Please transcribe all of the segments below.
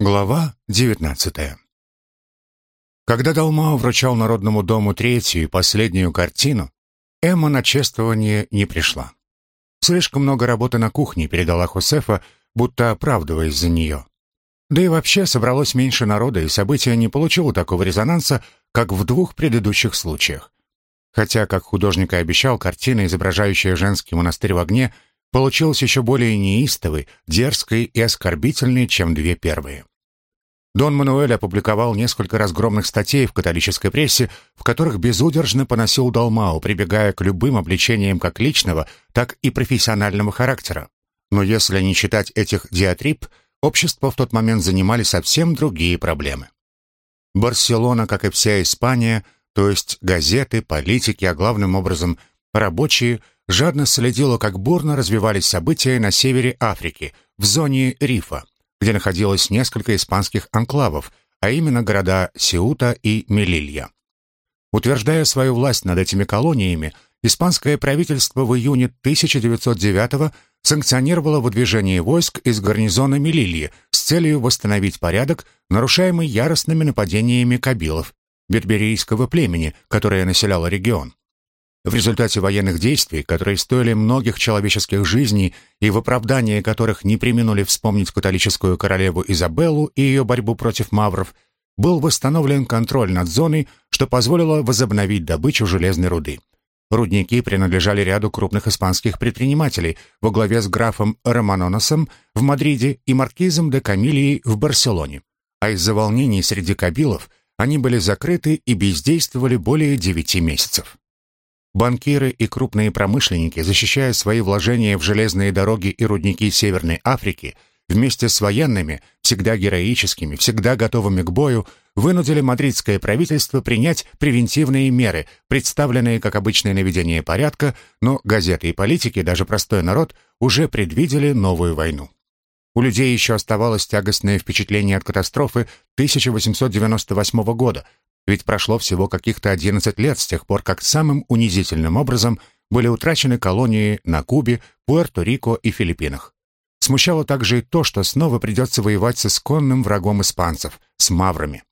Глава 19 Когда Далмао вручал Народному дому третью и последнюю картину, Эмма на чествование не пришла. Слишком много работы на кухне передала Хусефа, будто оправдываясь за нее. Да и вообще собралось меньше народа, и событие не получило такого резонанса, как в двух предыдущих случаях. Хотя, как художник и обещал, картина, изображающая женский монастырь в огне, получилась еще более неистовой, дерзкой и оскорбительной, чем две первые. Дон Мануэль опубликовал несколько разгромных статей в католической прессе, в которых безудержно поносил Далмау, прибегая к любым обличениям как личного, так и профессионального характера. Но если не считать этих диатриб, общество в тот момент занимали совсем другие проблемы. Барселона, как и вся Испания, то есть газеты, политики, а главным образом рабочие, жадно следила, как бурно развивались события на севере Африки, в зоне Рифа, где находилось несколько испанских анклавов, а именно города Сеута и Мелилья. Утверждая свою власть над этими колониями, испанское правительство в июне 1909 санкционировало выдвижение войск из гарнизона Мелильи с целью восстановить порядок, нарушаемый яростными нападениями кабилов, берберийского племени, которое населяло регион. В результате военных действий, которые стоили многих человеческих жизней и в оправдании которых не применули вспомнить католическую королеву Изабеллу и ее борьбу против мавров, был восстановлен контроль над зоной, что позволило возобновить добычу железной руды. Рудники принадлежали ряду крупных испанских предпринимателей во главе с графом Романоносом в Мадриде и маркизом де Камилией в Барселоне. А из-за волнений среди кабилов они были закрыты и бездействовали более девяти месяцев. Банкиры и крупные промышленники, защищая свои вложения в железные дороги и рудники Северной Африки, вместе с военными, всегда героическими, всегда готовыми к бою, вынудили мадридское правительство принять превентивные меры, представленные как обычное наведение порядка, но газеты и политики, даже простой народ, уже предвидели новую войну. У людей еще оставалось тягостное впечатление от катастрофы 1898 года, ведь прошло всего каких-то 11 лет с тех пор, как самым унизительным образом были утрачены колонии на Кубе, Пуэрто-Рико и Филиппинах. Смущало также и то, что снова придется воевать с исконным врагом испанцев, с маврами.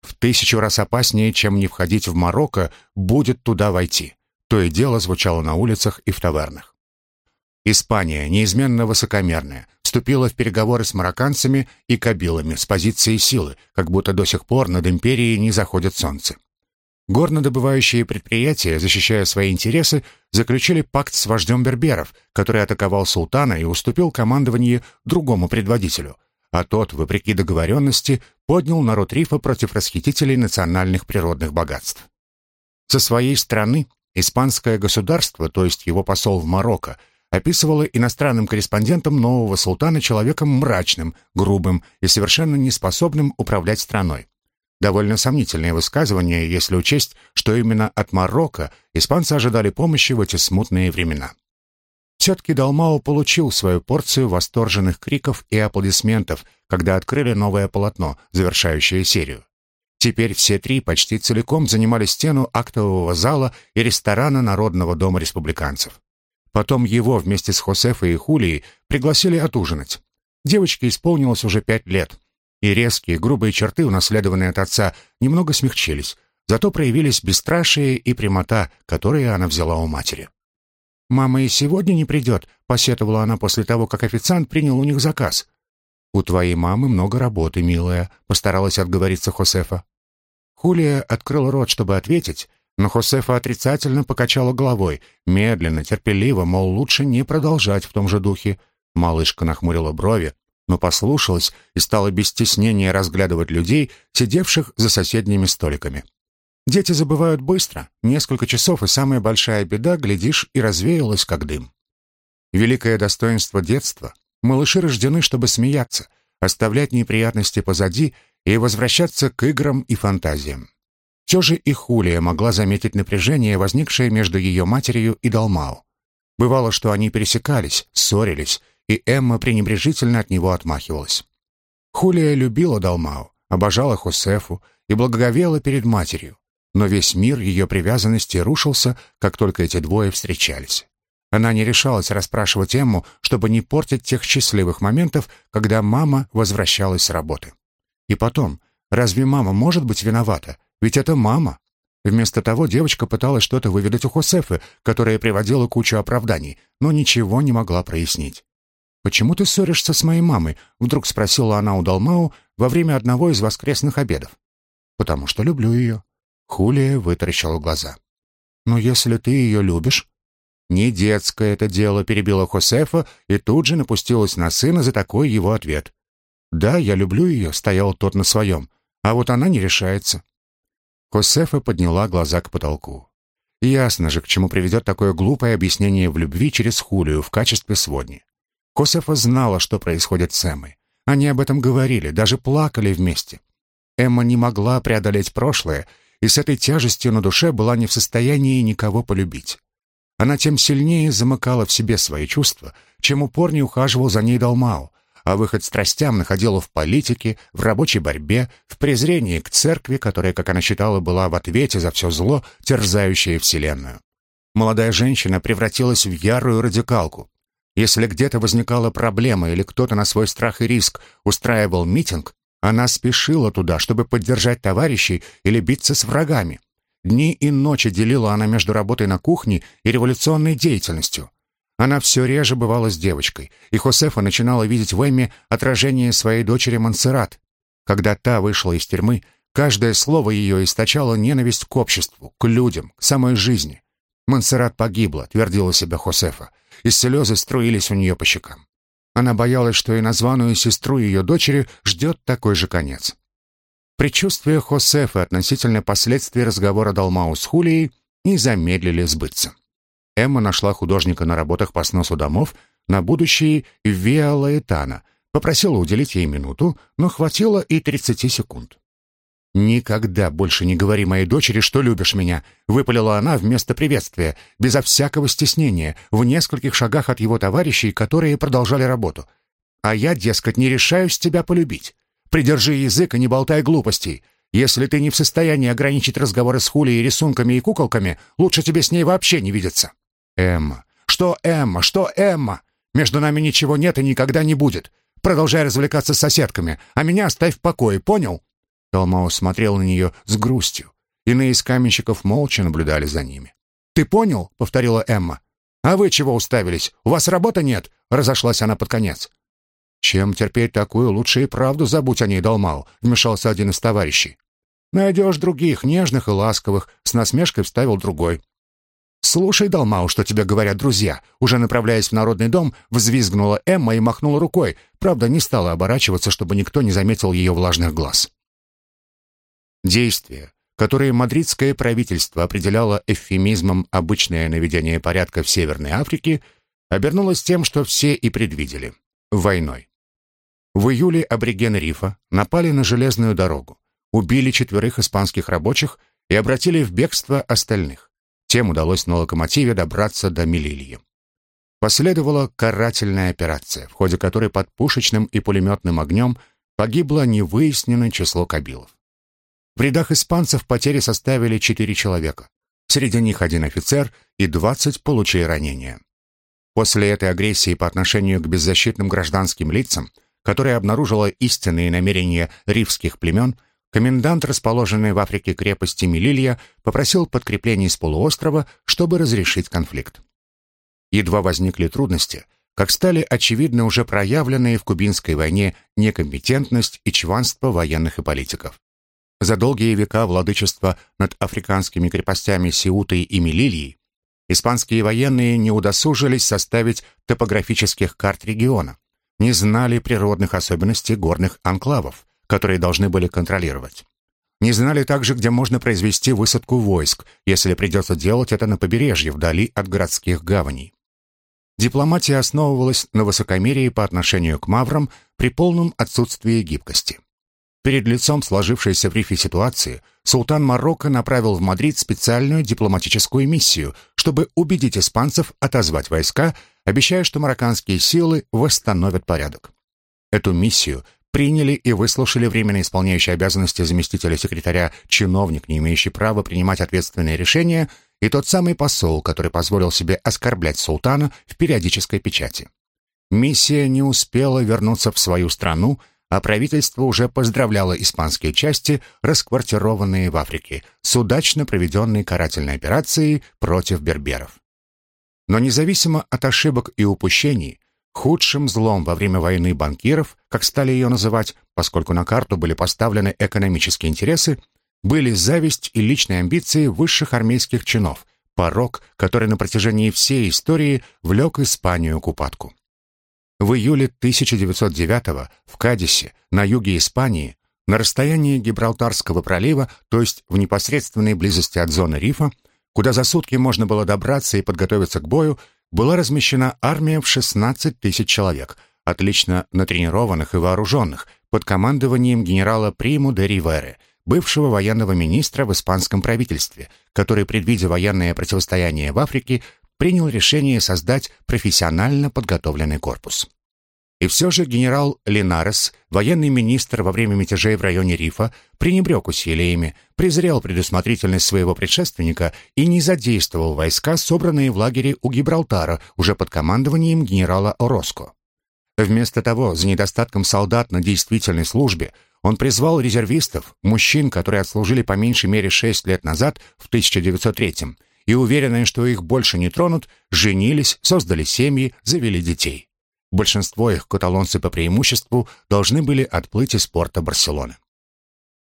В тысячу раз опаснее, чем не входить в Марокко, будет туда войти. То и дело звучало на улицах и в тавернах. Испания, неизменно высокомерная, вступила в переговоры с марокканцами и кабилами с позиции силы, как будто до сих пор над империей не заходит солнце. Горнодобывающие предприятия, защищая свои интересы, заключили пакт с вождем берберов, который атаковал султана и уступил командование другому предводителю, а тот, вопреки договоренности, поднял народ Рифа против расхитителей национальных природных богатств. Со своей стороны, испанское государство, то есть его посол в Марокко, описывала иностранным корреспондентам нового султана человеком мрачным, грубым и совершенно неспособным управлять страной. Довольно сомнительное высказывание, если учесть, что именно от Марокко испанцы ожидали помощи в эти смутные времена. Все-таки Далмао получил свою порцию восторженных криков и аплодисментов, когда открыли новое полотно, завершающее серию. Теперь все три почти целиком занимали стену актового зала и ресторана Народного дома республиканцев. Потом его вместе с Хосефой и Хулией пригласили отужинать. Девочке исполнилось уже пять лет, и резкие, грубые черты, унаследованные от отца, немного смягчились, зато проявились бесстрашие и прямота, которые она взяла у матери. «Мама и сегодня не придет», — посетовала она после того, как официант принял у них заказ. «У твоей мамы много работы, милая», — постаралась отговориться Хосефа. Хулия открыл рот, чтобы ответить, но Хосефа отрицательно покачала головой, медленно, терпеливо, мол, лучше не продолжать в том же духе. Малышка нахмурила брови, но послушалась и стала без стеснения разглядывать людей, сидевших за соседними столиками. Дети забывают быстро. Несколько часов, и самая большая беда, глядишь, и развеялась, как дым. Великое достоинство детства. Малыши рождены, чтобы смеяться, оставлять неприятности позади и возвращаться к играм и фантазиям. Все же и Хулия могла заметить напряжение, возникшее между ее матерью и Далмау. Бывало, что они пересекались, ссорились, и Эмма пренебрежительно от него отмахивалась. Хулия любила Далмау, обожала Хосефу и благоговела перед матерью, но весь мир ее привязанности рушился, как только эти двое встречались. Она не решалась расспрашивать Эмму, чтобы не портить тех счастливых моментов, когда мама возвращалась с работы. И потом, разве мама может быть виновата? Ведь это мама. Вместо того девочка пыталась что-то выведать у Хосефы, которая приводила кучу оправданий, но ничего не могла прояснить. «Почему ты ссоришься с моей мамой?» — вдруг спросила она у Далмау во время одного из воскресных обедов. «Потому что люблю ее». Хулия вытаращила глаза. «Но если ты ее любишь...» «Не детское это дело», — перебила Хосефа и тут же напустилась на сына за такой его ответ. «Да, я люблю ее», — стоял тот на своем, «а вот она не решается». Хосефа подняла глаза к потолку. Ясно же, к чему приведет такое глупое объяснение в любви через Хулию в качестве сводни. Хосефа знала, что происходит с Эммой. Они об этом говорили, даже плакали вместе. Эмма не могла преодолеть прошлое, и с этой тяжестью на душе была не в состоянии никого полюбить. Она тем сильнее замыкала в себе свои чувства, чем упорнее ухаживал за ней Далмау, а выход страстям находила в политике, в рабочей борьбе, в презрении к церкви, которая, как она считала, была в ответе за все зло, терзающее Вселенную. Молодая женщина превратилась в ярую радикалку. Если где-то возникала проблема или кто-то на свой страх и риск устраивал митинг, она спешила туда, чтобы поддержать товарищей или биться с врагами. Дни и ночи делила она между работой на кухне и революционной деятельностью. Она все реже бывала с девочкой, и Хосефа начинала видеть в Эмме отражение своей дочери Монсеррат. Когда та вышла из тюрьмы, каждое слово ее источало ненависть к обществу, к людям, к самой жизни. Монсеррат погибла, твердила себя Хосефа, и слезы струились у нее по щекам. Она боялась, что и названную сестру ее дочери ждет такой же конец. Предчувствия Хосефа относительно последствий разговора Далмау с Хулией не замедлили сбыться. Эмма нашла художника на работах по сносу домов на будущее Виа Лаэтана, попросила уделить ей минуту, но хватило и 30 секунд. «Никогда больше не говори моей дочери, что любишь меня», — выпалила она вместо приветствия, безо всякого стеснения, в нескольких шагах от его товарищей, которые продолжали работу. «А я, дескать, не решаюсь тебя полюбить. Придержи язык и не болтай глупостей. Если ты не в состоянии ограничить разговоры с Хулией рисунками и куколками, лучше тебе с ней вообще не видеться. Эмма. Что Эмма? Что Эмма? Между нами ничего нет и никогда не будет. Продолжай развлекаться с соседками, а меня оставь в покое, понял? Талмао смотрел на нее с грустью. Иные из каменщиков молча наблюдали за ними. «Ты понял?» — повторила Эмма. «А вы чего уставились? У вас работы нет?» — разошлась она под конец. «Чем терпеть такую, лучше и правду забудь о ней, Далмал», — вмешался один из товарищей. «Найдешь других, нежных и ласковых», — с насмешкой вставил другой. «Слушай, Далмау, что тебе говорят друзья». Уже направляясь в народный дом, взвизгнула Эмма и махнула рукой, правда, не стала оборачиваться, чтобы никто не заметил ее влажных глаз. Действия, которые мадридское правительство определяло эвфемизмом «обычное наведение порядка в Северной Африке», обернулось тем, что все и предвидели — войной. В июле аборигены Рифа напали на железную дорогу, убили четверых испанских рабочих и обратили в бегство остальных. Тем удалось на локомотиве добраться до Мелильи. Последовала карательная операция, в ходе которой под пушечным и пулеметным огнем погибло невыясненное число кабилов. В рядах испанцев потери составили четыре человека. Среди них один офицер и двадцать получили ранения. После этой агрессии по отношению к беззащитным гражданским лицам – которая обнаружила истинные намерения ривских племен, комендант, расположенный в Африке крепости Мелилья, попросил подкреплений с полуострова, чтобы разрешить конфликт. Едва возникли трудности, как стали очевидны уже проявленные в Кубинской войне некомпетентность и чванство военных и политиков. За долгие века владычества над африканскими крепостями Сеутой и Мелильей испанские военные не удосужились составить топографических карт региона, не знали природных особенностей горных анклавов, которые должны были контролировать. Не знали также, где можно произвести высадку войск, если придется делать это на побережье, вдали от городских гаваней. Дипломатия основывалась на высокомерии по отношению к маврам при полном отсутствии гибкости. Перед лицом сложившейся в Рифе ситуации султан Марокко направил в Мадрид специальную дипломатическую миссию, чтобы убедить испанцев отозвать войска обещая, что марокканские силы восстановят порядок. Эту миссию приняли и выслушали временно исполняющий обязанности заместителя секретаря чиновник, не имеющий права принимать ответственные решения, и тот самый посол, который позволил себе оскорблять султана в периодической печати. Миссия не успела вернуться в свою страну, а правительство уже поздравляло испанские части, расквартированные в Африке, с удачно проведенной карательной операцией против берберов. Но независимо от ошибок и упущений, худшим злом во время войны банкиров, как стали ее называть, поскольку на карту были поставлены экономические интересы, были зависть и личные амбиции высших армейских чинов, порог, который на протяжении всей истории влек Испанию к упадку. В июле 1909 в Кадисе, на юге Испании, на расстоянии Гибралтарского пролива, то есть в непосредственной близости от зоны рифа, куда за сутки можно было добраться и подготовиться к бою, была размещена армия в 16 тысяч человек, отлично натренированных и вооруженных, под командованием генерала Приму де Ривере, бывшего военного министра в испанском правительстве, который, предвидя военное противостояние в Африке, принял решение создать профессионально подготовленный корпус. И все же генерал Линарес, военный министр во время мятежей в районе Рифа, пренебрег усилиями, презрел предусмотрительность своего предшественника и не задействовал войска, собранные в лагере у Гибралтара, уже под командованием генерала Ороско. Вместо того, за недостатком солдат на действительной службе, он призвал резервистов, мужчин, которые отслужили по меньшей мере шесть лет назад, в 1903 и уверенные, что их больше не тронут, женились, создали семьи, завели детей. Большинство их, каталонцы по преимуществу, должны были отплыть из порта Барселоны.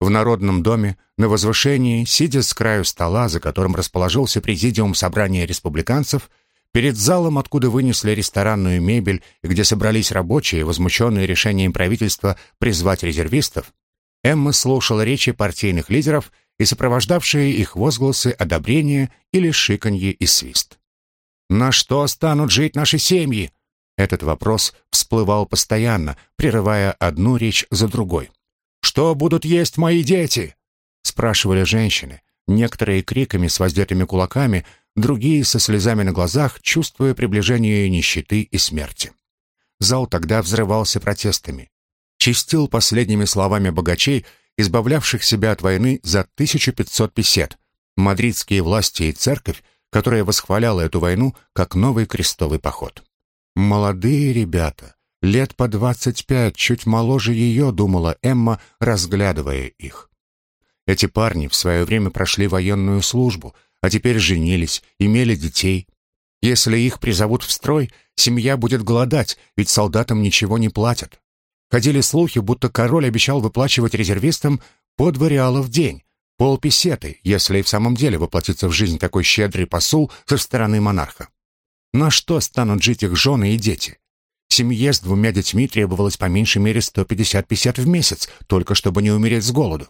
В Народном доме, на возвышении, сидя с краю стола, за которым расположился президиум собрания республиканцев, перед залом, откуда вынесли ресторанную мебель и где собрались рабочие, возмущенные решением правительства призвать резервистов, Эмма слушала речи партийных лидеров и сопровождавшие их возгласы одобрения или шиканье и свист. «На что станут жить наши семьи?» Этот вопрос всплывал постоянно, прерывая одну речь за другой. «Что будут есть мои дети?» спрашивали женщины, некоторые криками с воздетыми кулаками, другие со слезами на глазах, чувствуя приближение нищеты и смерти. Зал тогда взрывался протестами. Чистил последними словами богачей, избавлявших себя от войны за 1500 песет, мадридские власти и церковь, которая восхваляла эту войну как новый крестовый поход. Молодые ребята, лет по 25, чуть моложе ее, думала Эмма, разглядывая их. Эти парни в свое время прошли военную службу, а теперь женились, имели детей. Если их призовут в строй, семья будет голодать, ведь солдатам ничего не платят. Ходили слухи, будто король обещал выплачивать резервистам по два реала в день, полпесеты, если и в самом деле воплотится в жизнь такой щедрый посул со стороны монарха. На что станут жить их жены и дети? Семье с двумя детьми требовалось по меньшей мере 150 песет в месяц, только чтобы не умереть с голоду.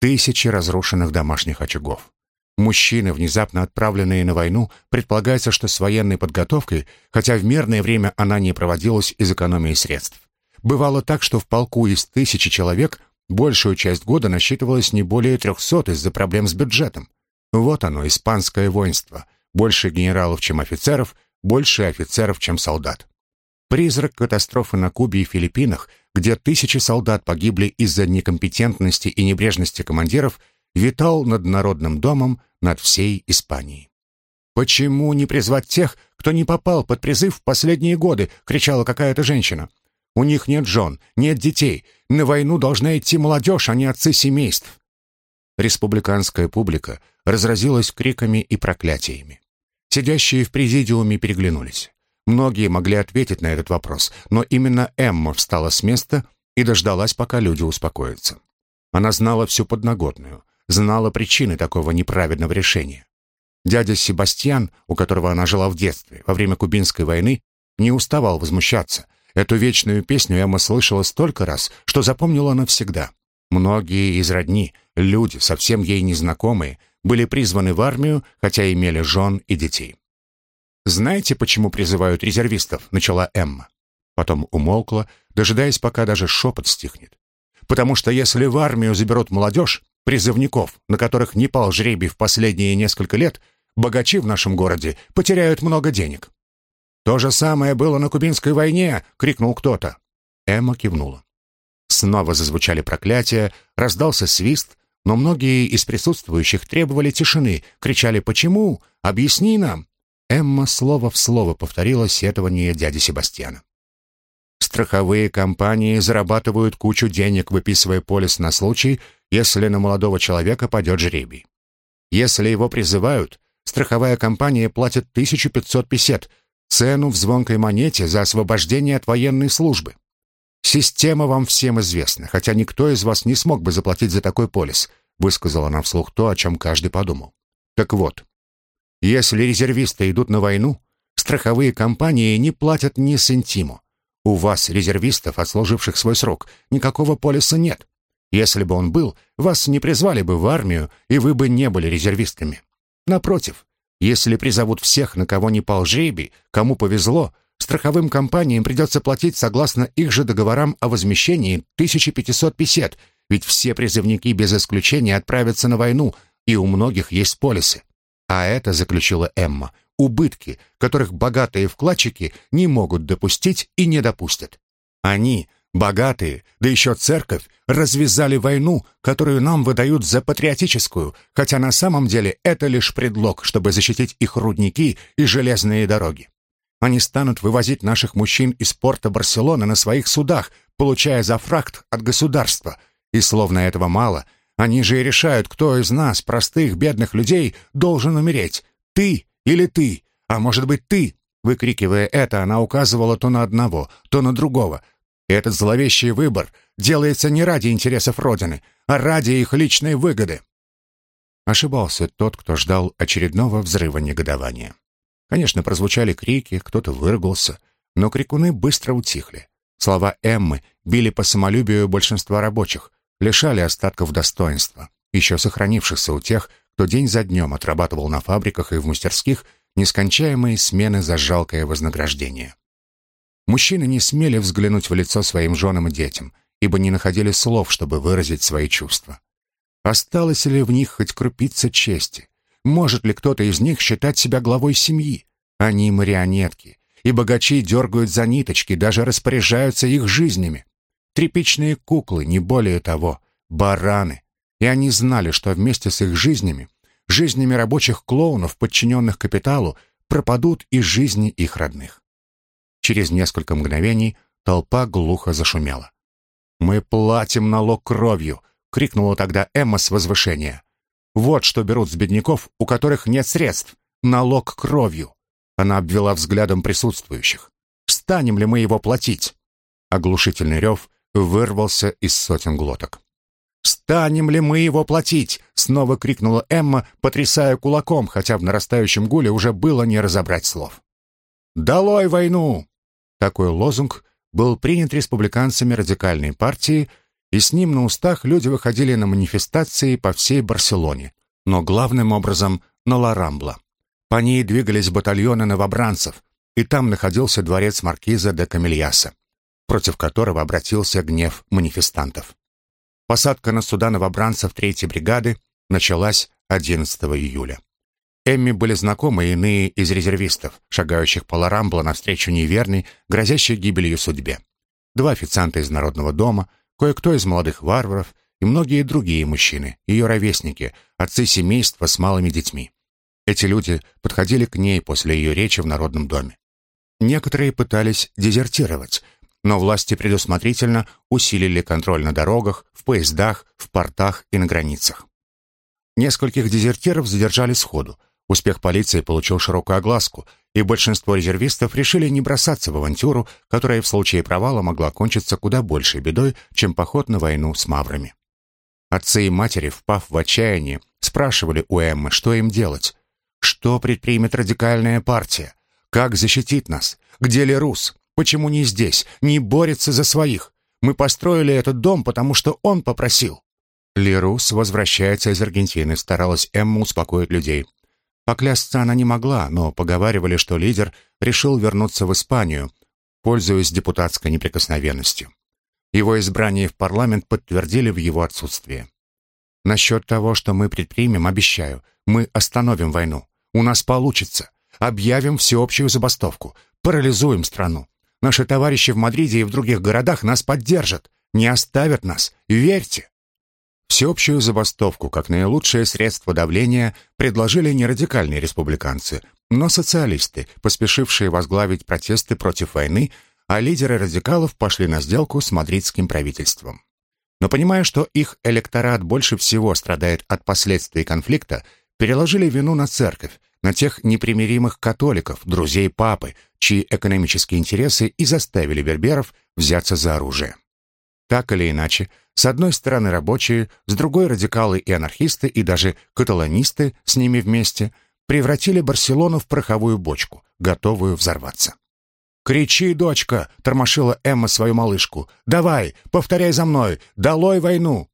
Тысячи разрушенных домашних очагов. Мужчины, внезапно отправленные на войну, предполагается, что с военной подготовкой, хотя в мирное время она не проводилась из экономии средств. Бывало так, что в полку из тысячи человек большую часть года насчитывалось не более трехсот из-за проблем с бюджетом. Вот оно, испанское воинство. Больше генералов, чем офицеров, больше офицеров, чем солдат. Призрак катастрофы на Кубе и Филиппинах, где тысячи солдат погибли из-за некомпетентности и небрежности командиров, витал над Народным домом, над всей Испанией. «Почему не призвать тех, кто не попал под призыв в последние годы?» — кричала какая-то женщина. У них нет жен, нет детей. На войну должна идти молодежь, а не отцы семейств. Республиканская публика разразилась криками и проклятиями. Сидящие в президиуме переглянулись. Многие могли ответить на этот вопрос, но именно Эмма встала с места и дождалась, пока люди успокоятся. Она знала всю подноготную, знала причины такого неправедного решения. Дядя Себастьян, у которого она жила в детстве, во время Кубинской войны, не уставал возмущаться, Эту вечную песню Эмма слышала столько раз, что запомнила навсегда. Многие из родни, люди, совсем ей незнакомые, были призваны в армию, хотя имели жен и детей. «Знаете, почему призывают резервистов?» — начала Эмма. Потом умолкла, дожидаясь, пока даже шепот стихнет. «Потому что если в армию заберут молодежь, призывников, на которых не пал жребий в последние несколько лет, богачи в нашем городе потеряют много денег. «То же самое было на Кубинской войне!» — крикнул кто-то. Эмма кивнула. Снова зазвучали проклятия, раздался свист, но многие из присутствующих требовали тишины, кричали «Почему? Объясни нам!» Эмма слово в слово повторила сетование дяди Себастьяна. Страховые компании зарабатывают кучу денег, выписывая полис на случай, если на молодого человека падет жребий. Если его призывают, страховая компания платит 1500 песет, цену в звонкой монете за освобождение от военной службы. Система вам всем известна, хотя никто из вас не смог бы заплатить за такой полис, высказала она вслух то, о чем каждый подумал. Так вот, если резервисты идут на войну, страховые компании не платят ни сантиму. У вас, резервистов, отслуживших свой срок, никакого полиса нет. Если бы он был, вас не призвали бы в армию, и вы бы не были резервистками. Напротив, если призовут всех, на кого не пал жребий, кому повезло, страховым компаниям придется платить согласно их же договорам о возмещении 1550, ведь все призывники без исключения отправятся на войну, и у многих есть полисы. А это, заключила Эмма, убытки, которых богатые вкладчики не могут допустить и не допустят. Они, богатые, да еще церковь, развязали войну, которую нам выдают за патриотическую, хотя на самом деле это лишь предлог, чтобы защитить их рудники и железные дороги. Они станут вывозить наших мужчин из порта Барселоны на своих судах, получая за фракт от государства. И словно этого мало, они же и решают, кто из нас, простых бедных людей, должен умереть. Ты или ты, а может быть ты. Выкрикивая это, она указывала то на одного, то на другого. Этот зловещий выбор делается не ради интересов Родины, а ради их личной выгоды. Ошибался тот, кто ждал очередного взрыва негодования. Конечно, прозвучали крики, кто-то выругался, но крикуны быстро утихли. Слова Эммы били по самолюбию большинства рабочих, лишали остатков достоинства, еще сохранившихся у тех, кто день за днем отрабатывал на фабриках и в мастерских нескончаемые смены за жалкое вознаграждение. Мужчины не смели взглянуть в лицо своим женам и детям, ибо не находили слов, чтобы выразить свои чувства. Осталось ли в них хоть крупица чести? Может ли кто-то из них считать себя главой семьи? Они марионетки, и богачи дергают за ниточки, даже распоряжаются их жизнями. Тряпичные куклы, не более того, бараны. И они знали, что вместе с их жизнями, жизнями рабочих клоунов, подчиненных капиталу, пропадут и жизни их родных. Через несколько мгновений толпа глухо зашумела. «Мы платим налог кровью!» — крикнула тогда Эмма с возвышения. Вот что берут с бедняков, у которых нет средств. Налог кровью. Она обвела взглядом присутствующих. Станем ли мы его платить? Оглушительный рев вырвался из сотен глоток. «Станем ли мы его платить?» — снова крикнула Эмма, потрясая кулаком, хотя в нарастающем гуле уже было не разобрать слов. «Долой войну!» Такой лозунг был принят республиканцами радикальной партии — и с ним на устах люди выходили на манифестации по всей Барселоне, но главным образом на Ла-Рамбла. По ней двигались батальоны новобранцев, и там находился дворец маркиза де Камильяса, против которого обратился гнев манифестантов. Посадка на суда новобранцев третьей бригады началась 11 июля. Эмми были знакомы иные из резервистов, шагающих по Ла-Рамбла навстречу неверной, грозящей гибелью судьбе. Два официанта из Народного дома — кое-кто из молодых варваров и многие другие мужчины, ее ровесники, отцы семейства с малыми детьми. Эти люди подходили к ней после ее речи в Народном доме. Некоторые пытались дезертировать, но власти предусмотрительно усилили контроль на дорогах, в поездах, в портах и на границах. Нескольких дезертиров задержали сходу. Успех полиции получил широкую огласку, и большинство резервистов решили не бросаться в авантюру, которая в случае провала могла кончиться куда большей бедой, чем поход на войну с маврами. Отцы и матери, впав в отчаяние, спрашивали у Эммы, что им делать. Что предпримет радикальная партия? Как защитит нас? Где Лерус? Почему не здесь? Не борется за своих? Мы построили этот дом, потому что он попросил. Лерус возвращается из Аргентины, старалась Эмма успокоить людей. Поклясться она не могла, но поговаривали, что лидер решил вернуться в Испанию, пользуясь депутатской неприкосновенностью. Его избрание в парламент подтвердили в его отсутствие. Насчет того, что мы предпримем, обещаю, мы остановим войну. У нас получится. Объявим всеобщую забастовку. Парализуем страну. Наши товарищи в Мадриде и в других городах нас поддержат. Не оставят нас. Верьте. Всеобщую забастовку как наилучшее средство давления предложили не радикальные республиканцы, но социалисты, поспешившие возглавить протесты против войны, а лидеры радикалов пошли на сделку с мадридским правительством. Но понимая, что их электорат больше всего страдает от последствий конфликта, переложили вину на церковь, на тех непримиримых католиков, друзей папы, чьи экономические интересы и заставили берберов взяться за оружие. Так или иначе, с одной стороны рабочие, с другой радикалы и анархисты, и даже каталонисты с ними вместе превратили Барселону в пороховую бочку, готовую взорваться. «Кричи, дочка!» — тормошила Эмма свою малышку. «Давай, повторяй за мной! Долой войну!»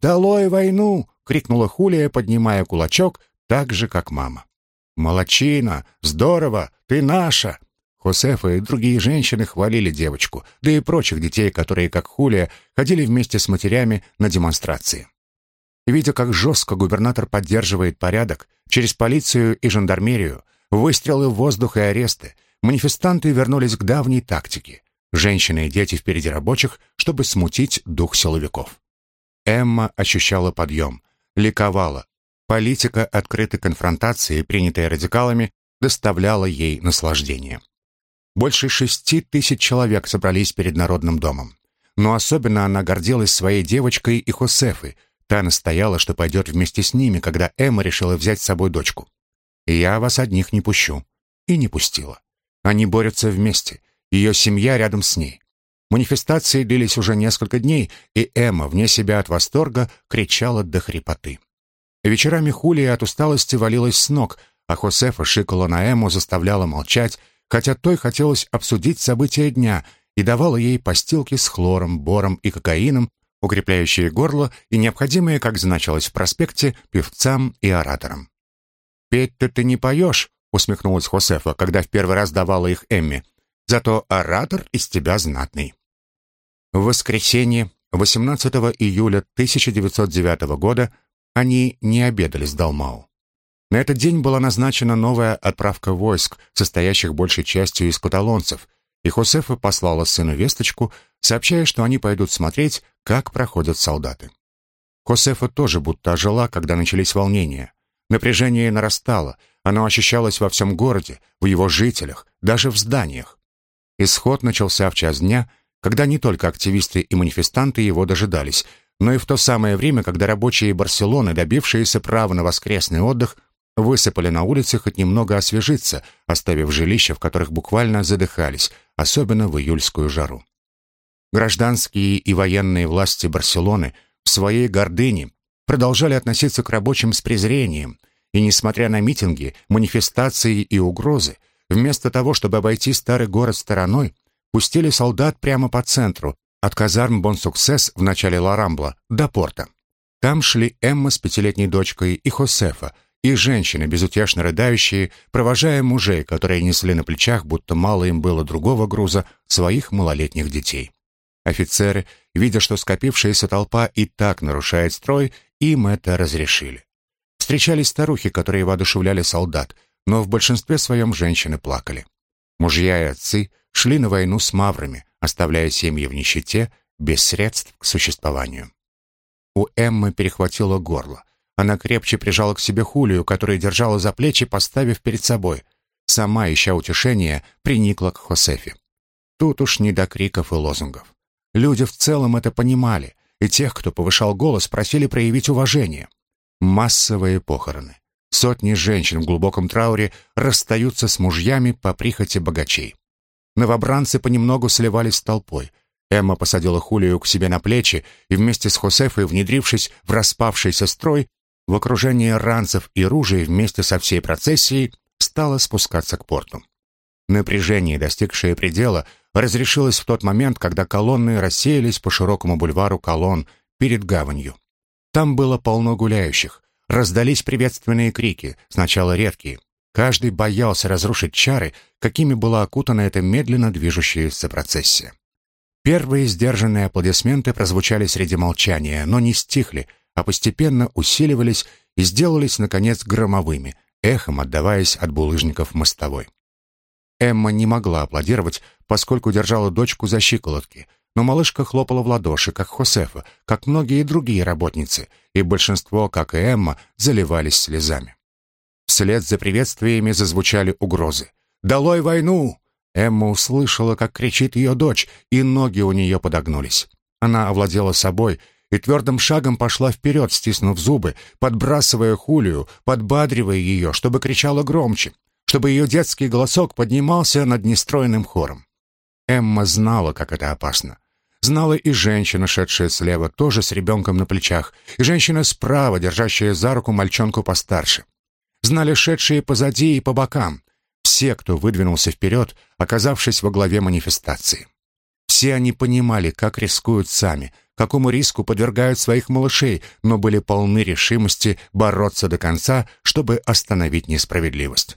«Долой войну!» — крикнула Хулия, поднимая кулачок, так же, как мама. «Молодчина! Здорово! Ты наша!» Хосефа и другие женщины хвалили девочку, да и прочих детей, которые, как Хулия, ходили вместе с матерями на демонстрации. Видя, как жестко губернатор поддерживает порядок, через полицию и жандармерию, выстрелы в воздух и аресты, манифестанты вернулись к давней тактике. Женщины и дети впереди рабочих, чтобы смутить дух силовиков. Эмма ощущала подъем, ликовала. Политика открытой конфронтации, принятая радикалами, доставляла ей наслаждение. Больше шести тысяч человек собрались перед Народным домом. Но особенно она гордилась своей девочкой и Хосефой. Та настояла, что пойдет вместе с ними, когда Эмма решила взять с собой дочку. «Я вас одних не пущу». И не пустила. Они борются вместе. Ее семья рядом с ней. Манифестации длились уже несколько дней, и Эмма, вне себя от восторга, кричала до хрипоты. Вечерами Хулия от усталости валилась с ног, а Хосефа шикала на Эмму, заставляла молчать, хотя той хотелось обсудить события дня и давала ей постилки с хлором, бором и кокаином, укрепляющие горло и необходимые, как значилось в проспекте, певцам и ораторам. «Петь-то ты не поешь», — усмехнулась Хосефа, когда в первый раз давала их Эмми. «Зато оратор из тебя знатный». В воскресенье, 18 июля 1909 года, они не обедали с Далмау. На этот день была назначена новая отправка войск, состоящих большей частью из каталонцев, и Хосефа послала сыну весточку, сообщая, что они пойдут смотреть, как проходят солдаты. Хосефа тоже будто ожила, когда начались волнения. Напряжение нарастало, оно ощущалось во всем городе, в его жителях, даже в зданиях. Исход начался в час дня, когда не только активисты и манифестанты его дожидались, но и в то самое время, когда рабочие Барселоны, добившиеся права на воскресный отдых, высыпали на улицы хоть немного освежиться, оставив жилища, в которых буквально задыхались, особенно в июльскую жару. Гражданские и военные власти Барселоны в своей гордыне продолжали относиться к рабочим с презрением, и, несмотря на митинги, манифестации и угрозы, вместо того, чтобы обойти старый город стороной, пустили солдат прямо по центру, от казарм Бонсуксес в начале Ларамбла до порта. Там шли Эмма с пятилетней дочкой и Хосефа, и женщины, безутешно рыдающие, провожая мужей, которые несли на плечах, будто мало им было другого груза, своих малолетних детей. Офицеры, видя, что скопившаяся толпа и так нарушает строй, им это разрешили. Встречались старухи, которые воодушевляли солдат, но в большинстве своем женщины плакали. Мужья и отцы шли на войну с маврами, оставляя семьи в нищете, без средств к существованию. У Эммы перехватило горло. Она крепче прижала к себе Хулию, которая держала за плечи, поставив перед собой. Сама, ища утешения, приникла к Хосефе. Тут уж не до криков и лозунгов. Люди в целом это понимали, и тех, кто повышал голос, просили проявить уважение. Массовые похороны. Сотни женщин в глубоком трауре расстаются с мужьями по прихоти богачей. Новобранцы понемногу сливались с толпой. Эмма посадила Хулию к себе на плечи и вместе с Хосефой, внедрившись в распавшийся строй, в окружении ранцев и ружей вместе со всей процессией стала спускаться к порту. Напряжение, достигшее предела, разрешилось в тот момент, когда колонны рассеялись по широкому бульвару колонн перед гаванью. Там было полно гуляющих. Раздались приветственные крики, сначала редкие. Каждый боялся разрушить чары, какими была окутана эта медленно движущаяся процессия. Первые сдержанные аплодисменты прозвучали среди молчания, но не стихли, а постепенно усиливались и сделались, наконец, громовыми, эхом отдаваясь от булыжников мостовой. Эмма не могла аплодировать, поскольку держала дочку за щиколотки, но малышка хлопала в ладоши, как Хосефа, как многие другие работницы, и большинство, как и Эмма, заливались слезами. Вслед за приветствиями зазвучали угрозы. «Долой войну!» Эмма услышала, как кричит ее дочь, и ноги у нее подогнулись. Она овладела собой и твердым шагом пошла вперед, стиснув зубы, подбрасывая Хулию, подбадривая ее, чтобы кричала громче, чтобы ее детский голосок поднимался над нестроенным хором. Эмма знала, как это опасно. Знала и женщина, шедшая слева, тоже с ребенком на плечах, и женщина справа, держащая за руку мальчонку постарше. Знали шедшие позади и по бокам, все, кто выдвинулся вперед, оказавшись во главе манифестации. Все они понимали, как рискуют сами, какому риску подвергают своих малышей, но были полны решимости бороться до конца, чтобы остановить несправедливость.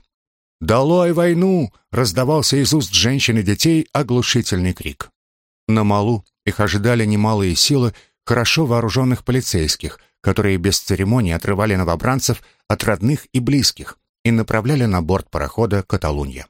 «Долой войну!» — раздавался из уст женщин и детей оглушительный крик. На малу их ожидали немалые силы хорошо вооруженных полицейских, которые без церемоний отрывали новобранцев от родных и близких и направляли на борт парохода «Каталунья».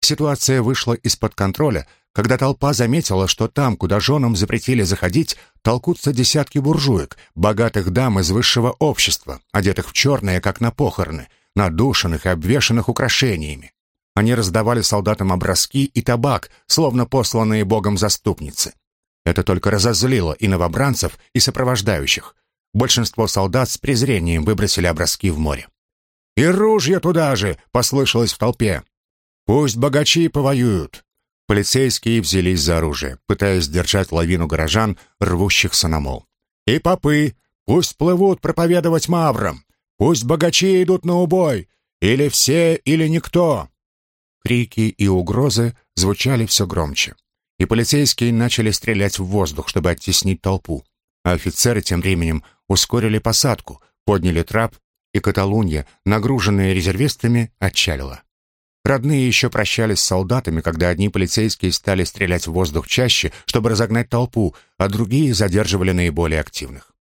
Ситуация вышла из-под контроля, когда толпа заметила, что там, куда женам запретили заходить, толкутся десятки буржуек, богатых дам из высшего общества, одетых в черное, как на похороны, надушенных и обвешанных украшениями. Они раздавали солдатам образки и табак, словно посланные богом заступницы. Это только разозлило и новобранцев, и сопровождающих. Большинство солдат с презрением выбросили образки в море. «И ружья туда же!» — послышалось в толпе. «Пусть богачи повоюют!» Полицейские взялись за оружие, пытаясь держать лавину горожан, рвущихся на мол. «И попы! Пусть плывут проповедовать маврам! Пусть богачи идут на убой! Или все, или никто!» Крики и угрозы звучали все громче, и полицейские начали стрелять в воздух, чтобы оттеснить толпу. А офицеры тем временем ускорили посадку, подняли трап, и Каталунья, нагруженная резервистами, отчалила. Родные еще прощались с солдатами, когда одни полицейские стали стрелять в воздух чаще, чтобы разогнать толпу, а другие задерживали наиболее активных.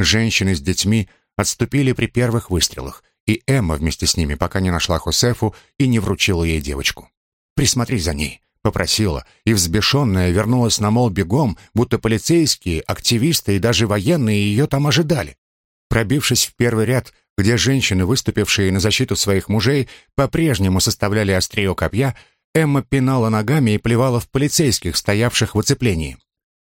Женщины с детьми отступили при первых выстрелах, и Эмма вместе с ними, пока не нашла Хосефу и не вручила ей девочку. «Присмотри за ней», — попросила, и взбешенная вернулась на мол бегом, будто полицейские, активисты и даже военные ее там ожидали. Пробившись в первый ряд, где женщины, выступившие на защиту своих мужей, по-прежнему составляли острие копья, Эмма пинала ногами и плевала в полицейских, стоявших в оцеплении.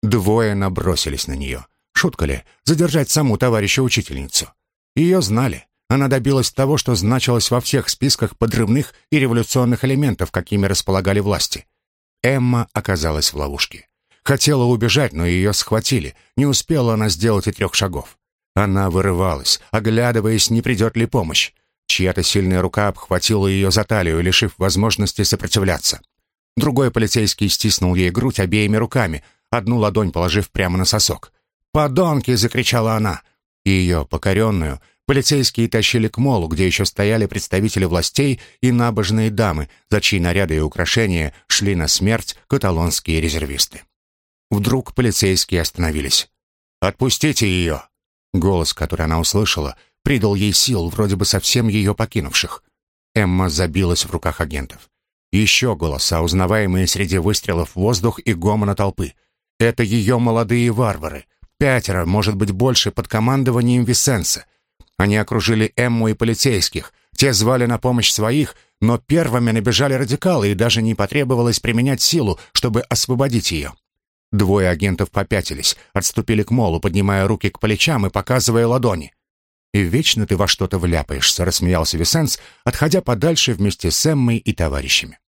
Двое набросились на нее. Шутка ли, задержать саму товарища учительницу? Ее знали. Она добилась того, что значилось во всех списках подрывных и революционных элементов, какими располагали власти. Эмма оказалась в ловушке. Хотела убежать, но ее схватили. Не успела она сделать и трех шагов. Она вырывалась, оглядываясь, не придет ли помощь. Чья-то сильная рука обхватила ее за талию, лишив возможности сопротивляться. Другой полицейский стиснул ей грудь обеими руками, одну ладонь положив прямо на сосок. «Подонки!» — закричала она. И ее, покоренную, Полицейские тащили к молу, где еще стояли представители властей и набожные дамы, за чьи наряды и украшения шли на смерть каталонские резервисты. Вдруг полицейские остановились. «Отпустите ее!» Голос, который она услышала, придал ей сил, вроде бы совсем ее покинувших. Эмма забилась в руках агентов. Еще голоса, узнаваемые среди выстрелов в воздух и гомона толпы. Это ее молодые варвары. Пятеро, может быть, больше, под командованием Висенса. Они окружили Эмму и полицейских. Те звали на помощь своих, но первыми набежали радикалы, и даже не потребовалось применять силу, чтобы освободить ее. Двое агентов попятились, отступили к молу, поднимая руки к плечам и показывая ладони. «И вечно ты во что-то вляпаешься», — рассмеялся Висенс, отходя подальше вместе с Эммой и товарищами.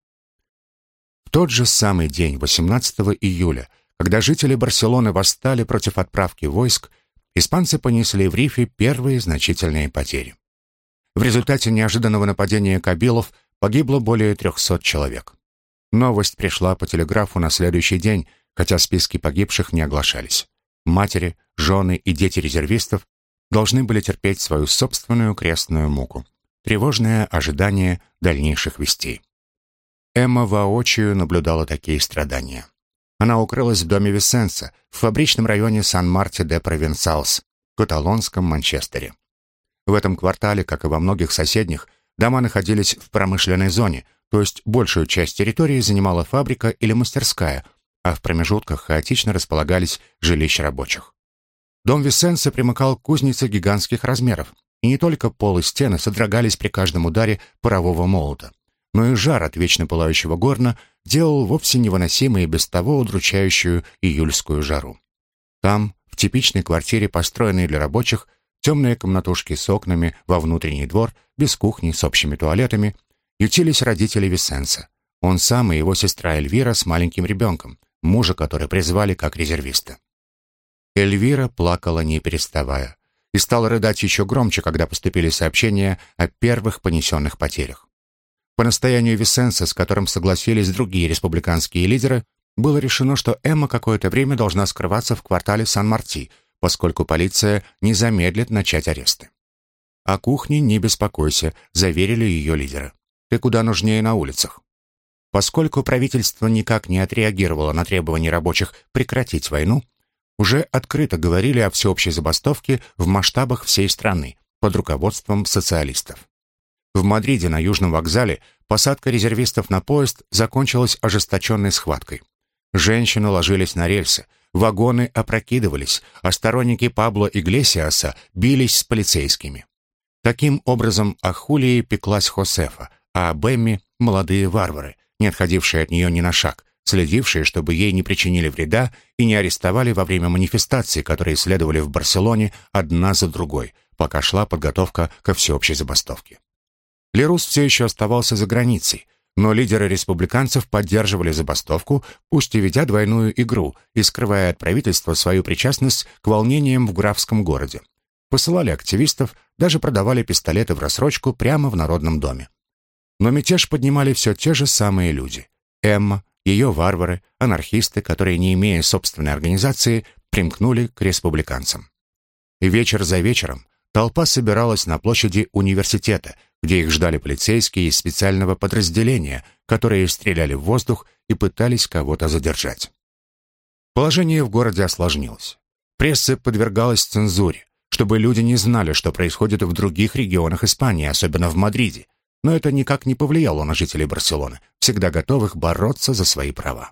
В тот же самый день, 18 июля, когда жители Барселоны восстали против отправки войск, испанцы понесли в Рифе первые значительные потери. В результате неожиданного нападения кабилов погибло более 300 человек. Новость пришла по телеграфу на следующий день, хотя списки погибших не оглашались. Матери, жены и дети резервистов должны были терпеть свою собственную крестную муку. Тревожное ожидание дальнейших вестей. Эмма воочию наблюдала такие страдания. Она укрылась в доме Висенса в фабричном районе Сан-Марти-де-Провенсалс, в каталонском Манчестере. В этом квартале, как и во многих соседних, дома находились в промышленной зоне, то есть большую часть территории занимала фабрика или мастерская, а в промежутках хаотично располагались жилища рабочих. Дом Висенса примыкал к кузнице гигантских размеров, и не только пол и стены содрогались при каждом ударе парового молота но и жар от вечно пылающего горна делал вовсе невыносимой и без того удручающую июльскую жару. Там, в типичной квартире, построенной для рабочих, темные комнатушки с окнами во внутренний двор, без кухни, с общими туалетами, ютились родители Висенса. Он сам и его сестра Эльвира с маленьким ребенком, мужа, который призвали как резервиста. Эльвира плакала не переставая и стала рыдать еще громче, когда поступили сообщения о первых понесенных потерях. По настоянию Висенса, с которым согласились другие республиканские лидеры, было решено, что Эмма какое-то время должна скрываться в квартале Сан-Марти, поскольку полиция не замедлит начать аресты. О кухне не беспокойся, заверили ее лидеры. Ты куда нужнее на улицах. Поскольку правительство никак не отреагировало на требования рабочих прекратить войну, уже открыто говорили о всеобщей забастовке в масштабах всей страны под руководством социалистов. В Мадриде на Южном вокзале посадка резервистов на поезд закончилась ожесточенной схваткой. Женщины ложились на рельсы, вагоны опрокидывались, а сторонники Пабло Иглесиаса бились с полицейскими. Таким образом, о Хулии пеклась Хосефа, а об Эмме — молодые варвары, не отходившие от нее ни на шаг, следившие, чтобы ей не причинили вреда и не арестовали во время манифестаций, которые следовали в Барселоне одна за другой, пока шла подготовка ко всеобщей забастовке. Лерус все еще оставался за границей, но лидеры республиканцев поддерживали забастовку, пусть и ведя двойную игру и скрывая от правительства свою причастность к волнениям в графском городе. Посылали активистов, даже продавали пистолеты в рассрочку прямо в Народном доме. Но мятеж поднимали все те же самые люди. Эмма, ее варвары, анархисты, которые, не имея собственной организации, примкнули к республиканцам. И вечер за вечером толпа собиралась на площади университета, где их ждали полицейские из специального подразделения, которые стреляли в воздух и пытались кого-то задержать. Положение в городе осложнилось. Пресса подвергалась цензуре, чтобы люди не знали, что происходит в других регионах Испании, особенно в Мадриде, но это никак не повлияло на жителей Барселоны, всегда готовых бороться за свои права.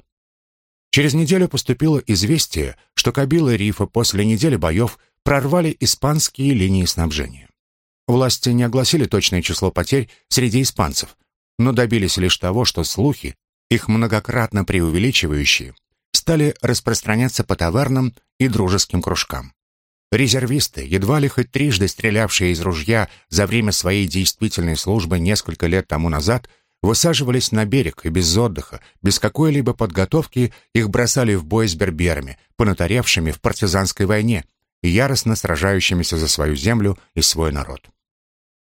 Через неделю поступило известие, что Кабила Рифа после недели боев прорвали испанские линии снабжения. Власти не огласили точное число потерь среди испанцев, но добились лишь того, что слухи, их многократно преувеличивающие, стали распространяться по тавернам и дружеским кружкам. Резервисты, едва ли хоть трижды стрелявшие из ружья за время своей действительной службы несколько лет тому назад, высаживались на берег и без отдыха, без какой-либо подготовки их бросали в бой с берберами, понатаревшими в партизанской войне и яростно сражающимися за свою землю и свой народ.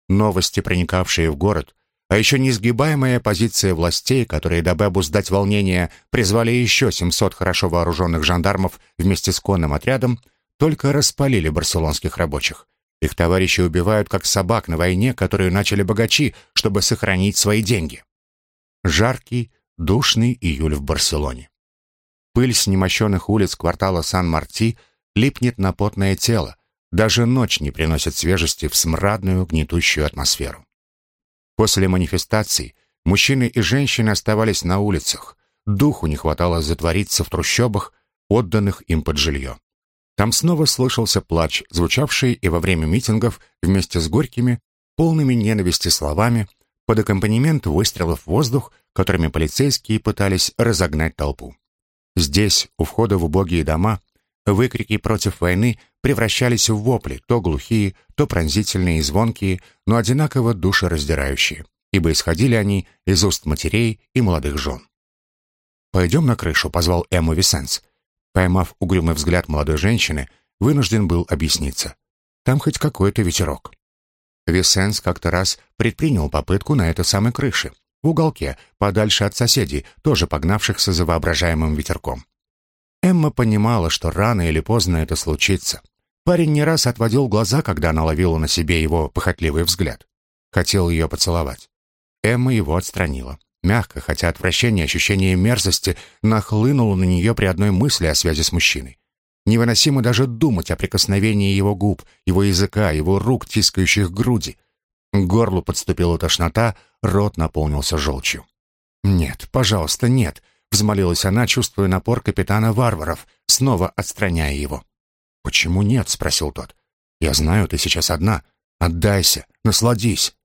Новости, проникавшие в город, а еще несгибаемая позиция властей, которые, дабы обуздать волнение, призвали еще 700 хорошо вооруженных жандармов вместе с конным отрядом – только распалили барселонских рабочих. Их товарищи убивают как собак на войне, которую начали богачи, чтобы сохранить свои деньги. Жаркий, душный июль в Барселоне. Пыль с немощенных улиц квартала Сан-Марти липнет на потное тело, даже ночь не приносит свежести в смрадную, гнетущую атмосферу. После манифестаций мужчины и женщины оставались на улицах, духу не хватало затвориться в трущобах, отданных им под жилье. Там снова слышался плач, звучавший и во время митингов вместе с горькими, полными ненависти словами, под аккомпанемент выстрелов в воздух, которыми полицейские пытались разогнать толпу. Здесь, у входа в убогие дома, выкрики против войны превращались в вопли, то глухие, то пронзительные и звонкие, но одинаково душераздирающие, ибо исходили они из уст матерей и молодых жен. «Пойдем на крышу», — позвал Эмма Висенс. Поймав угрюмый взгляд молодой женщины, вынужден был объясниться. Там хоть какой-то ветерок. Висенс как-то раз предпринял попытку на этой самой крыше, в уголке, подальше от соседей, тоже погнавшихся за воображаемым ветерком. Эмма понимала, что рано или поздно это случится. Парень не раз отводил глаза, когда она ловила на себе его похотливый взгляд. Хотел ее поцеловать. Эмма его отстранила. Мягко, хотя отвращение, ощущение мерзости нахлынуло на нее при одной мысли о связи с мужчиной. Невыносимо даже думать о прикосновении его губ, его языка, его рук, тискающих груди. К горлу подступила тошнота, рот наполнился желчью. «Нет, пожалуйста, нет», — взмолилась она, чувствуя напор капитана варваров, снова отстраняя его. «Почему нет?» — спросил тот. «Я знаю, ты сейчас одна. Отдайся, насладись».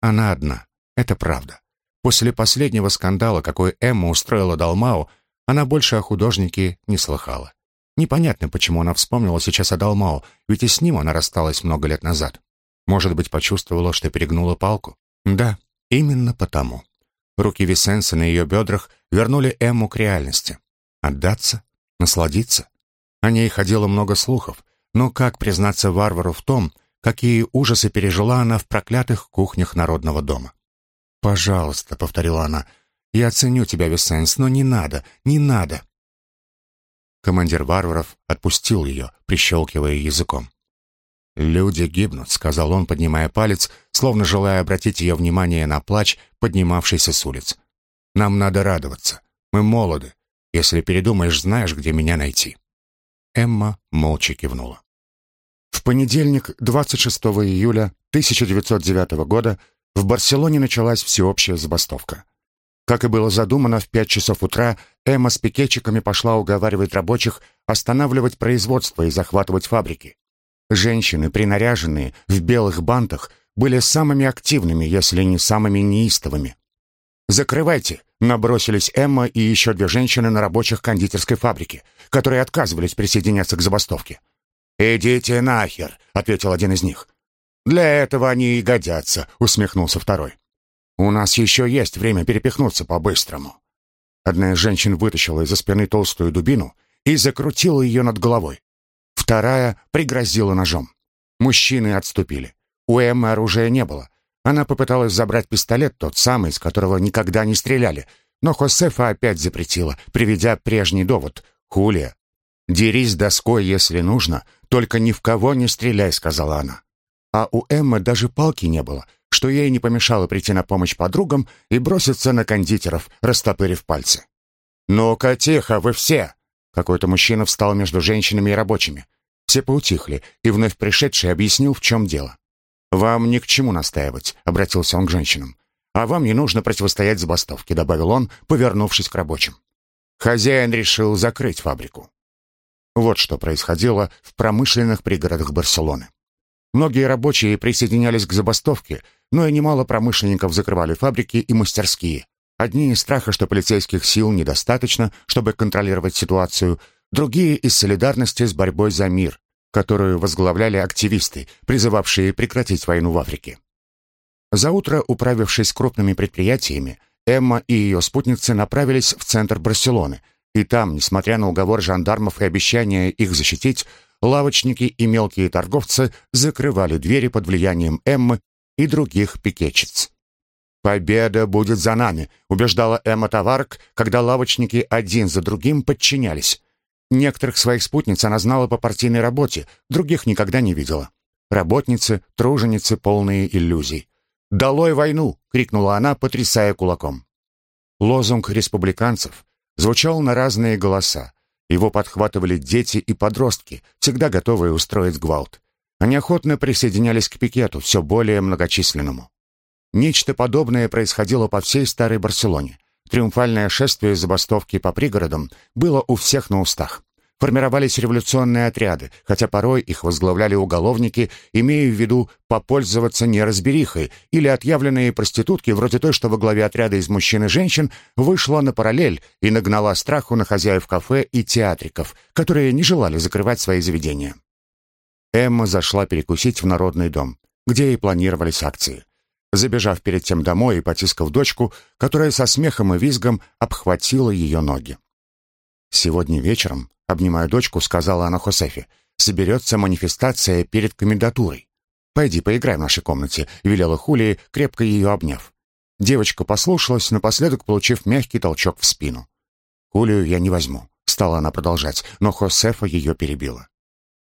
Она одна, это правда. После последнего скандала, какой Эмма устроила Далмау, она больше о художнике не слыхала. Непонятно, почему она вспомнила сейчас о Далмау, ведь и с ним она рассталась много лет назад. Может быть, почувствовала, что перегнула палку? Да, именно потому. Руки Висенса на ее бедрах вернули Эмму к реальности. Отдаться? Насладиться? О ней ходило много слухов, но как признаться варвару в том, какие ужасы пережила она в проклятых кухнях народного дома? «Пожалуйста», — повторила она, — «я ценю тебя, Висенс, но не надо, не надо». Командир варваров отпустил ее, прищелкивая языком. «Люди гибнут», — сказал он, поднимая палец, словно желая обратить ее внимание на плач, поднимавшийся с улиц. «Нам надо радоваться. Мы молоды. Если передумаешь, знаешь, где меня найти». Эмма молча кивнула. В понедельник, 26 июля 1909 года, в Барселоне началась всеобщая забастовка. Как и было задумано, в пять часов утра Эмма с пикетчиками пошла уговаривать рабочих останавливать производство и захватывать фабрики. Женщины, принаряженные, в белых бантах, были самыми активными, если не самыми неистовыми. «Закрывайте!» — набросились Эмма и еще две женщины на рабочих кондитерской фабрике, которые отказывались присоединяться к забастовке. «Идите нахер!» — ответил один из них. «Для этого они и годятся», — усмехнулся второй. «У нас еще есть время перепихнуться по-быстрому». Одна из женщин вытащила из-за спины толстую дубину и закрутила ее над головой. Вторая пригрозила ножом. Мужчины отступили. У Эммы оружия не было. Она попыталась забрать пистолет, тот самый, из которого никогда не стреляли, но Хосефа опять запретила, приведя прежний довод. «Хулия, дерись доской, если нужно, только ни в кого не стреляй», — сказала она. А у Эммы даже палки не было, что ей не помешало прийти на помощь подругам и броситься на кондитеров, растопырив пальцы. «Ну-ка, тихо, вы все!» Какой-то мужчина встал между женщинами и рабочими. Все поутихли, и вновь пришедший объяснил, в чем дело. «Вам ни к чему настаивать», — обратился он к женщинам. «А вам не нужно противостоять забастовке», — добавил он, повернувшись к рабочим. Хозяин решил закрыть фабрику. Вот что происходило в промышленных пригородах Барселоны. Многие рабочие присоединялись к забастовке, но и немало промышленников закрывали фабрики и мастерские. Одни из страха, что полицейских сил недостаточно, чтобы контролировать ситуацию, другие из солидарности с борьбой за мир, которую возглавляли активисты, призывавшие прекратить войну в Африке. За утро, управившись крупными предприятиями, Эмма и ее спутницы направились в центр Барселоны, и там, несмотря на уговор жандармов и обещание их защитить, лавочники и мелкие торговцы закрывали двери под влиянием Эммы и других пикетчиц. «Победа будет за нами», — убеждала Эмма Товарк, когда лавочники один за другим подчинялись. Некоторых своих спутниц она знала по партийной работе, других никогда не видела. Работницы, труженицы, полные иллюзий. «Долой войну!» — крикнула она, потрясая кулаком. Лозунг республиканцев звучал на разные голоса. Его подхватывали дети и подростки, всегда готовые устроить гвалт. Они охотно присоединялись к пикету, все более многочисленному. Нечто подобное происходило по всей старой Барселоне. Триумфальное шествие забастовки по пригородам было у всех на устах. Формировались революционные отряды, хотя порой их возглавляли уголовники, имея в виду попользоваться неразберихой, или отъявленные проститутки, вроде той, что во главе отряда из мужчин и женщин, вышла на параллель и нагнала страху на хозяев кафе и театриков, которые не желали закрывать свои заведения. Эмма зашла перекусить в народный дом, где и планировались акции забежав перед тем домой и потискав дочку, которая со смехом и визгом обхватила ее ноги. «Сегодня вечером, обнимая дочку, сказала она Хосефе, соберется манифестация перед комендатурой. Пойди поиграй в нашей комнате», — велела Хулия, крепко ее обняв. Девочка послушалась, напоследок получив мягкий толчок в спину. «Хулию я не возьму», — стала она продолжать, но Хосефа ее перебила.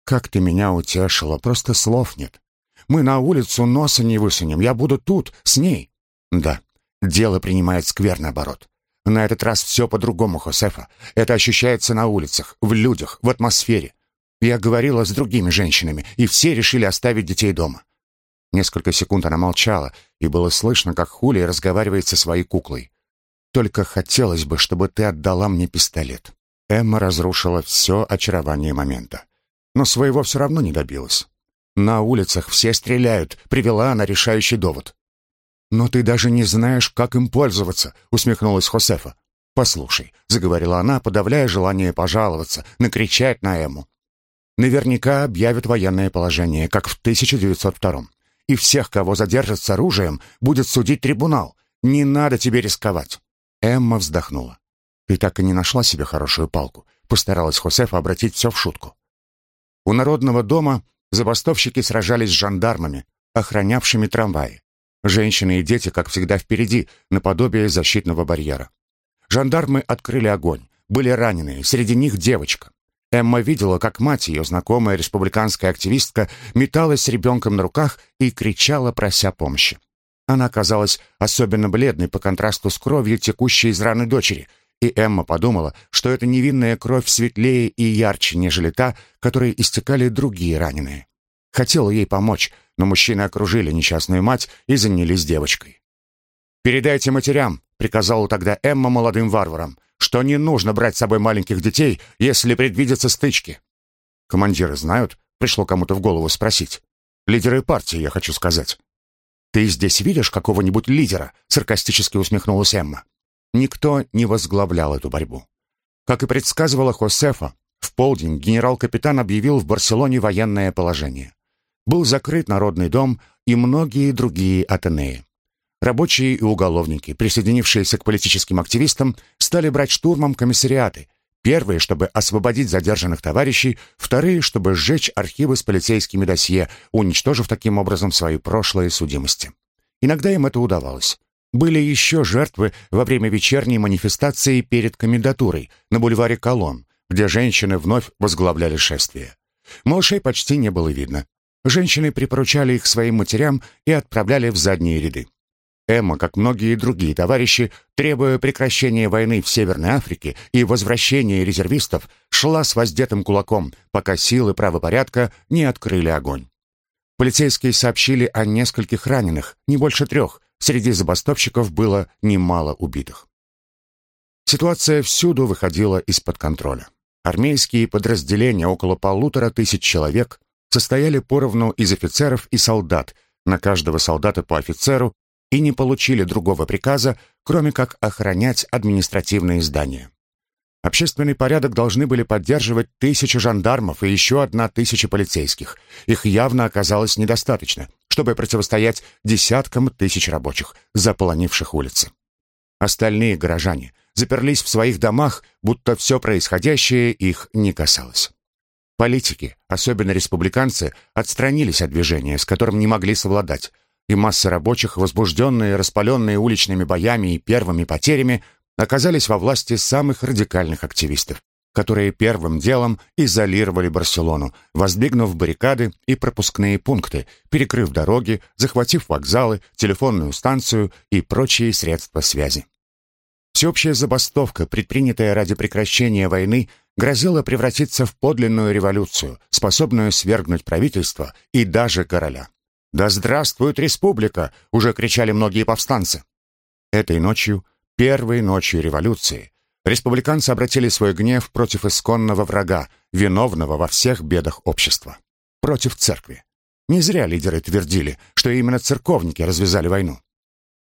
«Как ты меня утешила, просто слов нет. Мы на улицу носа не высунем. Я буду тут, с ней». «Да, дело принимает скверный оборот. На этот раз все по-другому, Хосефа. Это ощущается на улицах, в людях, в атмосфере. Я говорила с другими женщинами, и все решили оставить детей дома». Несколько секунд она молчала, и было слышно, как Хулия разговаривает со своей куклой. «Только хотелось бы, чтобы ты отдала мне пистолет». Эмма разрушила все очарование момента. Но своего все равно не добилась. На улицах все стреляют, привела она решающий довод. «Но ты даже не знаешь, как им пользоваться», — усмехнулась Хосефа. «Послушай», — заговорила она, подавляя желание пожаловаться, накричать на Эму. «Наверняка объявят военное положение, как в 1902-м. И всех, кого задержат с оружием, будет судить трибунал. Не надо тебе рисковать». Эмма вздохнула. «Ты так и не нашла себе хорошую палку», — постаралась Хосефа обратить все в шутку. У Народного дома забастовщики сражались с жандармами, охранявшими трамваи. Женщины и дети, как всегда, впереди, наподобие защитного барьера. Жандармы открыли огонь. Были раненые, среди них девочка. Эмма видела, как мать, ее знакомая республиканская активистка, металась с ребенком на руках и кричала, прося помощи. Она казалась особенно бледной по контрасту с кровью, текущей из раны дочери, и Эмма подумала, что эта невинная кровь светлее и ярче, нежели та, которой истекали другие раненые. Хотела ей помочь, но мужчины окружили несчастную мать и занялись девочкой. «Передайте матерям», — приказала тогда Эмма молодым варварам, «что не нужно брать с собой маленьких детей, если предвидятся стычки». «Командиры знают?» — пришло кому-то в голову спросить. «Лидеры партии, я хочу сказать». «Ты здесь видишь какого-нибудь лидера?» — саркастически усмехнулась Эмма. Никто не возглавлял эту борьбу. Как и предсказывала Хосефа, в полдень генерал-капитан объявил в Барселоне военное положение. Был закрыт Народный дом и многие другие Атенеи. Рабочие и уголовники, присоединившиеся к политическим активистам, стали брать штурмом комиссариаты. Первые, чтобы освободить задержанных товарищей, вторые, чтобы сжечь архивы с полицейскими досье, уничтожив таким образом свои прошлые судимости. Иногда им это удавалось. Были еще жертвы во время вечерней манифестации перед комендатурой на бульваре Колон, где женщины вновь возглавляли шествие. Малышей почти не было видно. Женщины припоручали их своим матерям и отправляли в задние ряды. Эмма, как многие другие товарищи, требуя прекращения войны в Северной Африке и возвращения резервистов, шла с воздетым кулаком, пока силы правопорядка не открыли огонь. Полицейские сообщили о нескольких раненых, не больше трех, Среди забастовщиков было немало убитых. Ситуация всюду выходила из-под контроля. Армейские подразделения, около полутора тысяч человек, состояли поровну из офицеров и солдат, на каждого солдата по офицеру, и не получили другого приказа, кроме как охранять административные здания. Общественный порядок должны были поддерживать тысячи жандармов и еще одна тысяча полицейских. Их явно оказалось недостаточно, чтобы противостоять десяткам тысяч рабочих, заполонивших улицы. Остальные горожане заперлись в своих домах, будто все происходящее их не касалось. Политики, особенно республиканцы, отстранились от движения, с которым не могли совладать, и масса рабочих, возбужденные, распаленные уличными боями и первыми потерями, оказались во власти самых радикальных активистов, которые первым делом изолировали Барселону, воздвигнув баррикады и пропускные пункты, перекрыв дороги, захватив вокзалы, телефонную станцию и прочие средства связи. Всеобщая забастовка, предпринятая ради прекращения войны, грозила превратиться в подлинную революцию, способную свергнуть правительство и даже короля. «Да здравствует республика!» — уже кричали многие повстанцы. Этой ночью, первой ночью революции, республиканцы обратили свой гнев против исконного врага, виновного во всех бедах общества. Против церкви. Не зря лидеры твердили, что именно церковники развязали войну.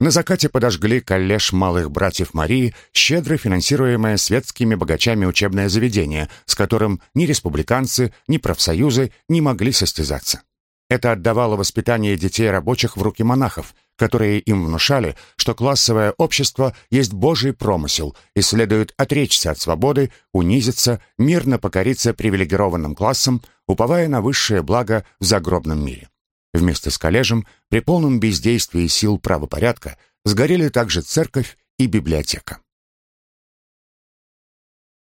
На закате подожгли коллеж малых братьев Марии, щедро финансируемое светскими богачами учебное заведение, с которым ни республиканцы, ни профсоюзы не могли состязаться. Это отдавало воспитание детей рабочих в руки монахов, которые им внушали, что классовое общество есть божий промысел и следует отречься от свободы, унизиться, мирно покориться привилегированным классам, уповая на высшее благо в загробном мире. Вместе с коллежем, при полном бездействии сил правопорядка, сгорели также церковь и библиотека.